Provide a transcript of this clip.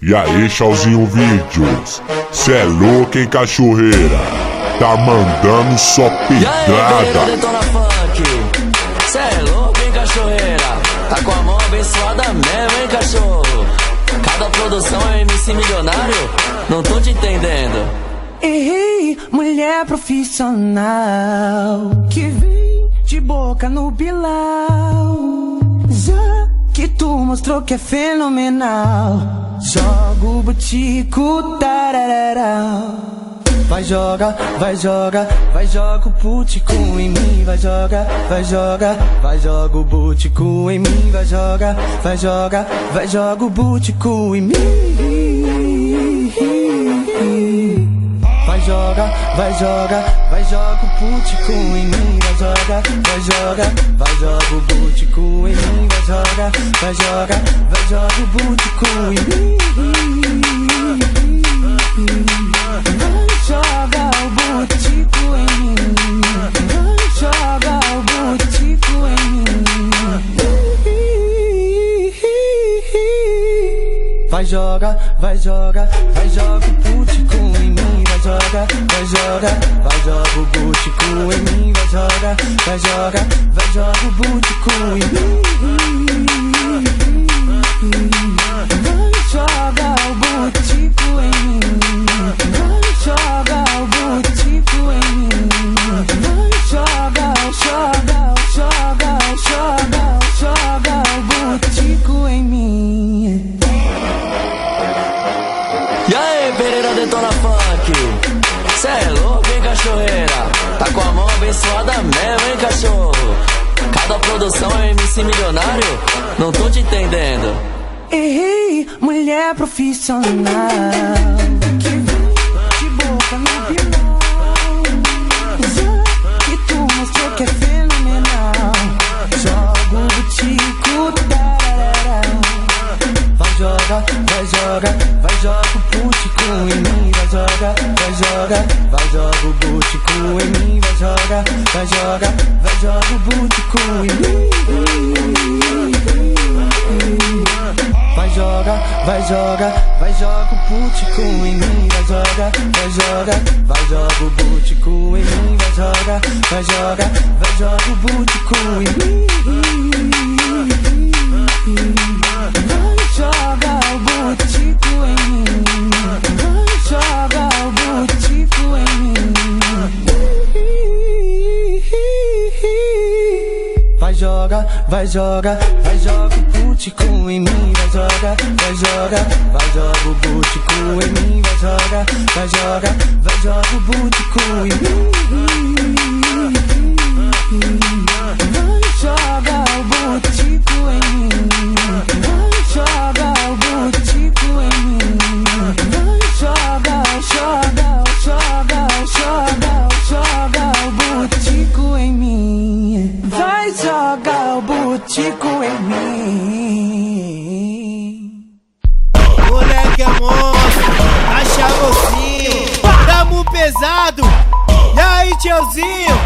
E aí, Chauzinho Vídeos, cê é louco, hein, cachorreira? Tá mandando só pedrada. Detona Funk, cê é louco, hein, cachorreira? Tá com a mão abençoada mesmo, hein, cachorro? Cada produção é MC milionário? Não tô te entendendo. Ei, mulher profissional que vem de boca no bilau. Já que tu mostrou que é fenomenal. Joga o butico. Vai joga, vai joga, vai joga o butico em mim, vai joga, vai joga, vai joga o butico em mim, vai joga, vai joga, vai joga o butico em mim. Vai joga, vai joga, vai joga o butico em mim, vai joga, vai joga, vai joga o butico em mim, vai joga, vai joga o butico em mim. Vai joga o butico em mim, vai joga o butico em mim. Vai joga, vai joga, vai joga o vai joga, vai joga, vai joga o butico em mim, vai joga, vai joga, vai joga o butico em mim. Pereira Detona Funk, cê é louco, hein, cachorreira? Tá com a mão abençoada mesmo, hein, cachorro? Cada produção é MC milionário? Não tô te entendendo. Ei, mulher profissional de boca no. Já que tu mostrou que é fenomenal, joga o butico, tarará. Vai joga, vai joga, vai joga o butico em mim, vai joga, vai joga, vai joga o butico em mim, vai joga, vai joga, vai joga o butico em mim. Vai joga, vai joga, vai joga o butico em mim, vai joga, vai joga, vai joga o butico em mim, vai joga, vai joga, vai joga o butico em mim. Vai joga, vai joga, vai joga o butico em mim, vai joga, vai joga, vai joga o butico em mim, vai joga, vai joga, vai joga o butico em mim. Pesado. E aí, tiozinho,